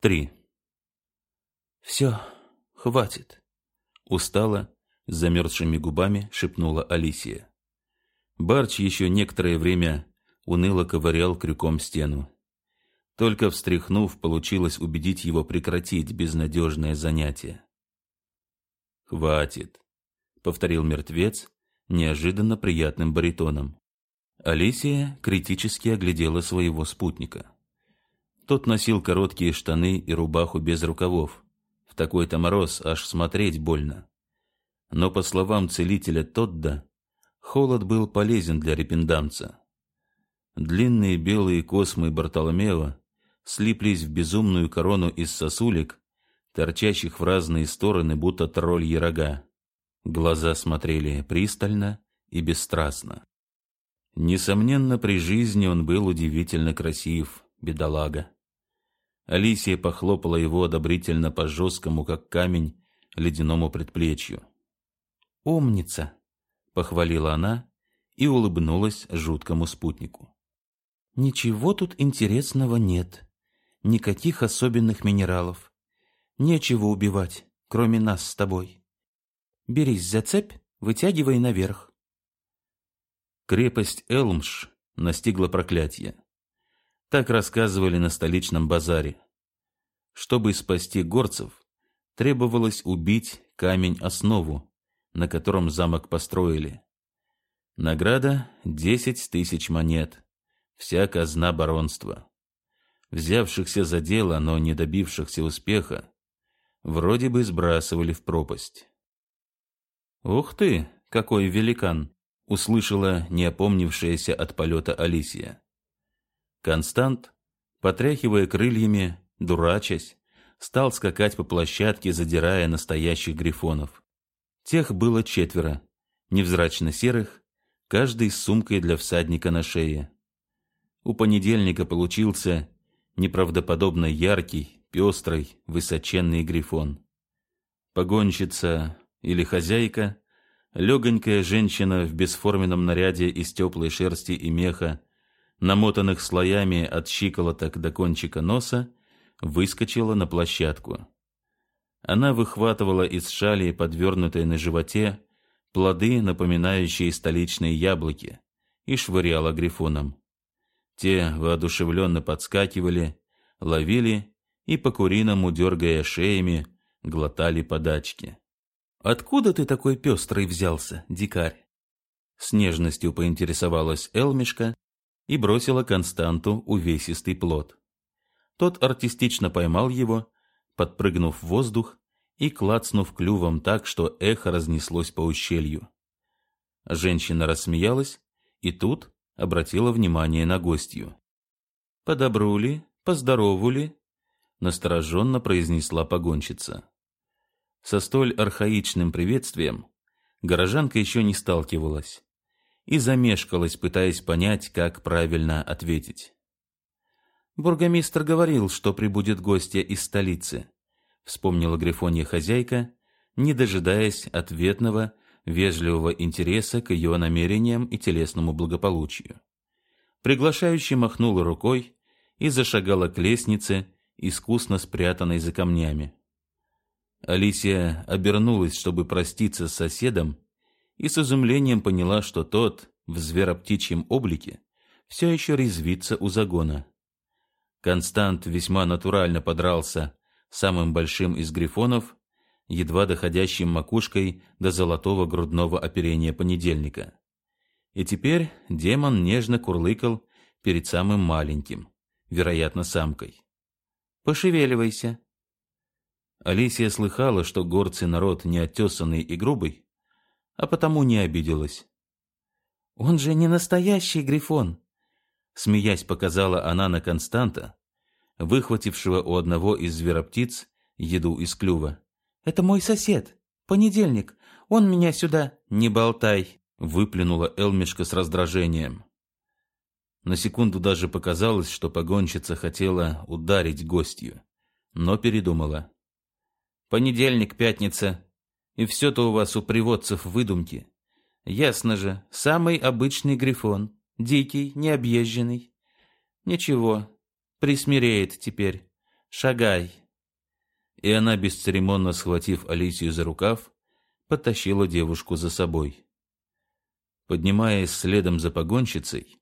3. «Все, хватит», — устала, с замерзшими губами шепнула Алисия. Барч еще некоторое время уныло ковырял крюком стену. Только встряхнув, получилось убедить его прекратить безнадежное занятие. «Хватит», — повторил мертвец неожиданно приятным баритоном. Алисия критически оглядела своего спутника. Тот носил короткие штаны и рубаху без рукавов. В такой-то мороз аж смотреть больно. Но, по словам целителя Тодда, холод был полезен для репендамца. Длинные белые космы Бартоломео слиплись в безумную корону из сосулек, торчащих в разные стороны, будто тролльи рога. Глаза смотрели пристально и бесстрастно. Несомненно, при жизни он был удивительно красив, бедолага. Алисия похлопала его одобрительно по жесткому, как камень, ледяному предплечью. «Умница!» — похвалила она и улыбнулась жуткому спутнику. «Ничего тут интересного нет. Никаких особенных минералов. Нечего убивать, кроме нас с тобой. Берись за цепь, вытягивай наверх». Крепость Элмш настигла проклятие. Так рассказывали на столичном базаре. Чтобы спасти горцев, требовалось убить камень-основу, на котором замок построили. Награда — десять тысяч монет, вся казна баронства. Взявшихся за дело, но не добившихся успеха, вроде бы сбрасывали в пропасть. «Ух ты, какой великан!» — услышала неопомнившаяся от полета Алисия. Констант, потряхивая крыльями, дурачась, стал скакать по площадке, задирая настоящих грифонов. Тех было четверо, невзрачно серых, каждый с сумкой для всадника на шее. У понедельника получился неправдоподобно яркий, пестрый, высоченный грифон. Погонщица или хозяйка, легонькая женщина в бесформенном наряде из теплой шерсти и меха, намотанных слоями от щиколоток до кончика носа, выскочила на площадку. Она выхватывала из шали, подвернутой на животе, плоды, напоминающие столичные яблоки, и швыряла грифоном. Те воодушевленно подскакивали, ловили и по-куриному, дергая шеями, глотали подачки. «Откуда ты такой пестрый взялся, дикарь?» С нежностью поинтересовалась Элмишка, и бросила Константу увесистый плод. Тот артистично поймал его, подпрыгнув в воздух и клацнув клювом так, что эхо разнеслось по ущелью. Женщина рассмеялась и тут обратила внимание на гостью. «Подобру ли, поздорову ли?» — настороженно произнесла погонщица. Со столь архаичным приветствием горожанка еще не сталкивалась и замешкалась, пытаясь понять, как правильно ответить. «Бургомистр говорил, что прибудет гостья из столицы», — вспомнила Грифонья хозяйка, не дожидаясь ответного, вежливого интереса к ее намерениям и телесному благополучию. Приглашающий махнула рукой и зашагала к лестнице, искусно спрятанной за камнями. Алисия обернулась, чтобы проститься с соседом, и с изумлением поняла, что тот в звероптичьем облике все еще резвится у загона. Констант весьма натурально подрался самым большим из грифонов, едва доходящим макушкой до золотого грудного оперения понедельника. И теперь демон нежно курлыкал перед самым маленьким, вероятно, самкой. «Пошевеливайся!» Алисия слыхала, что горцы народ неотесанный и грубый, а потому не обиделась. «Он же не настоящий грифон!» Смеясь, показала она на Константа, выхватившего у одного из звероптиц еду из клюва. «Это мой сосед. Понедельник. Он меня сюда...» «Не болтай!» — выплюнула Элмишка с раздражением. На секунду даже показалось, что погонщица хотела ударить гостью, но передумала. «Понедельник, пятница, и все-то у вас у приводцев выдумки. Ясно же, самый обычный грифон, дикий, необъезженный. Ничего, присмиреет теперь. Шагай!» И она, бесцеремонно схватив Алисию за рукав, потащила девушку за собой. Поднимаясь следом за погонщицей,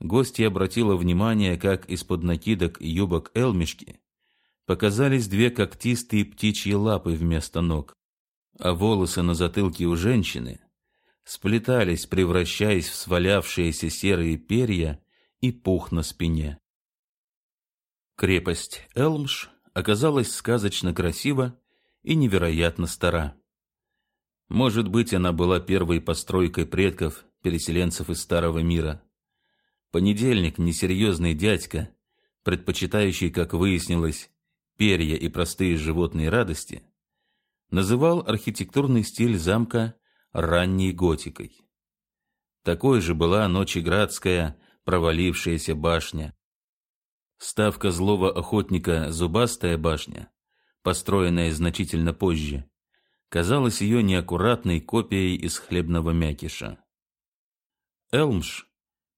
гостья обратила внимание, как из-под накидок и юбок Элмишки показались две когтистые птичьи лапы вместо ног, а волосы на затылке у женщины сплетались, превращаясь в свалявшиеся серые перья и пух на спине. Крепость Элмш оказалась сказочно красива и невероятно стара. Может быть, она была первой постройкой предков, переселенцев из Старого мира. Понедельник, несерьезный дядька, предпочитающий, как выяснилось, перья и простые животные радости, называл архитектурный стиль замка ранней готикой. Такой же была Ночеградская провалившаяся башня, Ставка злого охотника «Зубастая башня», построенная значительно позже, казалась ее неаккуратной копией из хлебного мякиша. Элмш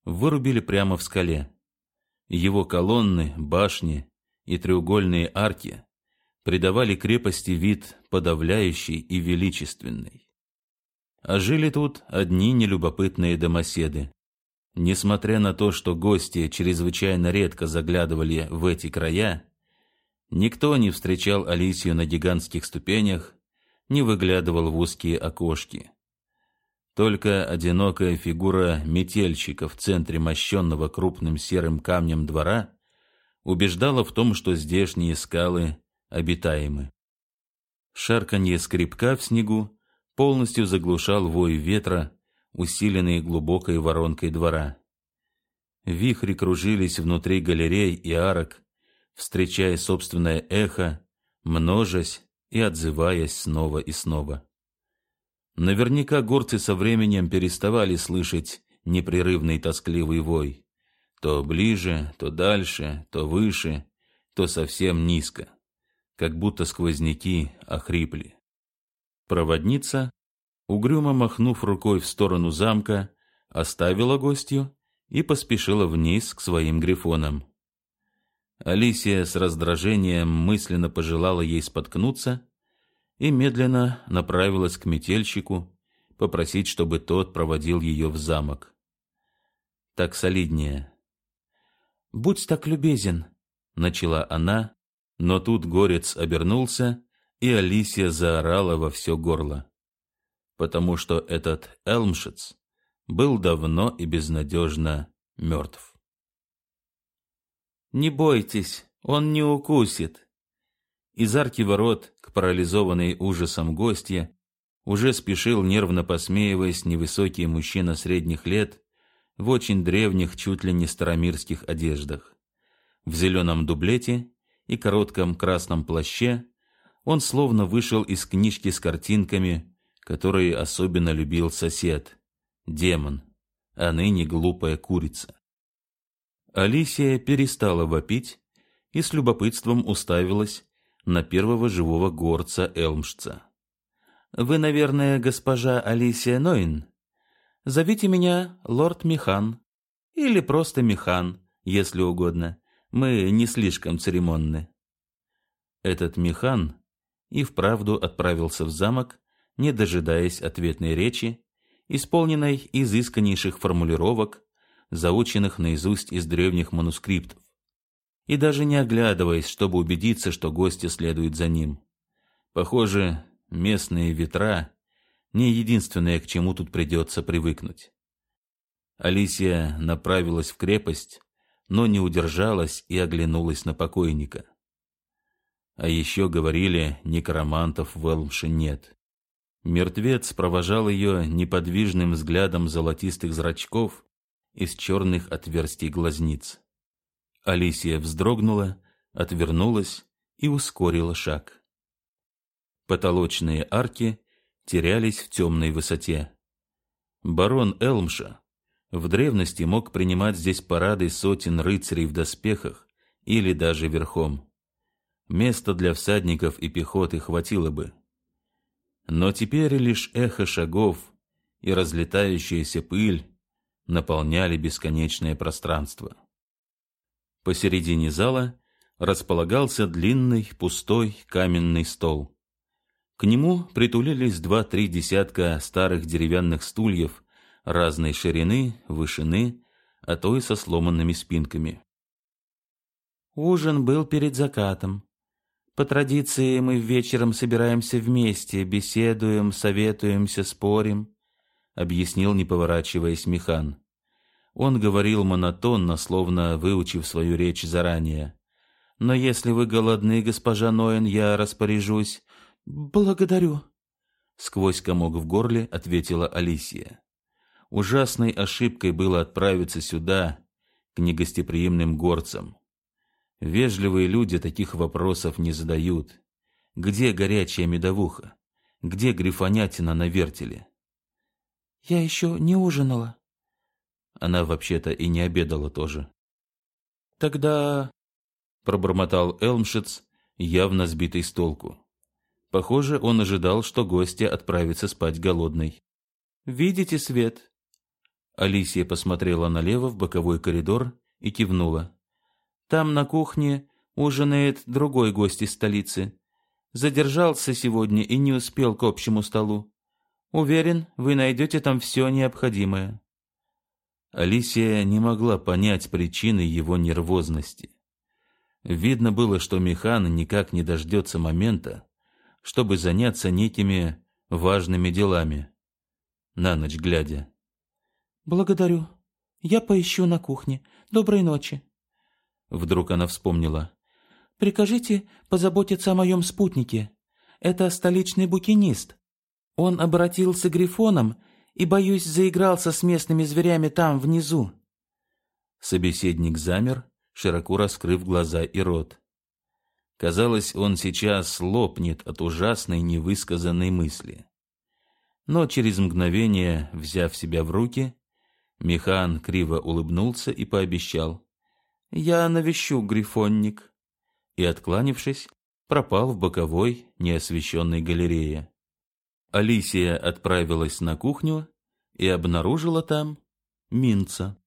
вырубили прямо в скале. Его колонны, башни и треугольные арки придавали крепости вид подавляющий и величественный. А жили тут одни нелюбопытные домоседы, Несмотря на то, что гости чрезвычайно редко заглядывали в эти края, никто не встречал Алисию на гигантских ступенях, не выглядывал в узкие окошки. Только одинокая фигура метельщика в центре мощенного крупным серым камнем двора убеждала в том, что здешние скалы обитаемы. Шарканье скрипка в снегу полностью заглушал вой ветра, усиленные глубокой воронкой двора. Вихри кружились внутри галерей и арок, встречая собственное эхо, множась и отзываясь снова и снова. Наверняка горцы со временем переставали слышать непрерывный тоскливый вой. То ближе, то дальше, то выше, то совсем низко, как будто сквозняки охрипли. Проводница угрюмо махнув рукой в сторону замка, оставила гостью и поспешила вниз к своим грифонам. Алисия с раздражением мысленно пожелала ей споткнуться и медленно направилась к метельщику, попросить, чтобы тот проводил ее в замок. Так солиднее. «Будь так любезен», — начала она, но тут горец обернулся, и Алисия заорала во все горло потому что этот Элмшиц был давно и безнадежно мертв. «Не бойтесь, он не укусит!» Из арки ворот к парализованной ужасом гостье уже спешил, нервно посмеиваясь, невысокий мужчина средних лет в очень древних, чуть ли не старомирских одеждах. В зеленом дублете и коротком красном плаще он словно вышел из книжки с картинками которые особенно любил сосед, демон, а ныне глупая курица. Алисия перестала вопить и с любопытством уставилась на первого живого горца Элмшца. «Вы, наверное, госпожа Алисия Нойн? Зовите меня лорд Михан, или просто Михан, если угодно. Мы не слишком церемонны». Этот Михан и вправду отправился в замок не дожидаясь ответной речи, исполненной изысканнейших формулировок, заученных наизусть из древних манускриптов, и даже не оглядываясь, чтобы убедиться, что гости следуют за ним. Похоже, местные ветра не единственное, к чему тут придется привыкнуть. Алисия направилась в крепость, но не удержалась и оглянулась на покойника. А еще говорили, некромантов в Элмше нет. Мертвец провожал ее неподвижным взглядом золотистых зрачков из черных отверстий глазниц. Алисия вздрогнула, отвернулась и ускорила шаг. Потолочные арки терялись в темной высоте. Барон Элмша в древности мог принимать здесь парады сотен рыцарей в доспехах или даже верхом. Места для всадников и пехоты хватило бы. Но теперь лишь эхо шагов и разлетающаяся пыль наполняли бесконечное пространство. Посередине зала располагался длинный пустой каменный стол. К нему притулились два-три десятка старых деревянных стульев разной ширины, вышины, а то и со сломанными спинками. Ужин был перед закатом. По традиции мы вечером собираемся вместе, беседуем, советуемся, спорим, объяснил, не поворачиваясь, Михан. Он говорил монотонно, словно выучив свою речь заранее. Но если вы голодны, госпожа Ноен, я распоряжусь. Благодарю. Сквозь комок в горле ответила Алисия. Ужасной ошибкой было отправиться сюда, к негостеприимным горцам. Вежливые люди таких вопросов не задают. Где горячая медовуха? Где грифонятина на вертеле? Я еще не ужинала. Она вообще-то и не обедала тоже. Тогда пробормотал Элмшиц, явно сбитый с толку. Похоже, он ожидал, что гостья отправится спать голодной. Видите свет? Алисия посмотрела налево в боковой коридор и кивнула. Там на кухне ужинает другой гость из столицы. Задержался сегодня и не успел к общему столу. Уверен, вы найдете там все необходимое. Алисия не могла понять причины его нервозности. Видно было, что Механ никак не дождется момента, чтобы заняться некими важными делами. На ночь глядя. «Благодарю. Я поищу на кухне. Доброй ночи». Вдруг она вспомнила. «Прикажите позаботиться о моем спутнике. Это столичный букинист. Он обратился грифоном и, боюсь, заигрался с местными зверями там, внизу». Собеседник замер, широко раскрыв глаза и рот. Казалось, он сейчас лопнет от ужасной невысказанной мысли. Но через мгновение, взяв себя в руки, Михан криво улыбнулся и пообещал. «Я навещу грифонник». И, откланившись, пропал в боковой, неосвещенной галерее. Алисия отправилась на кухню и обнаружила там Минца.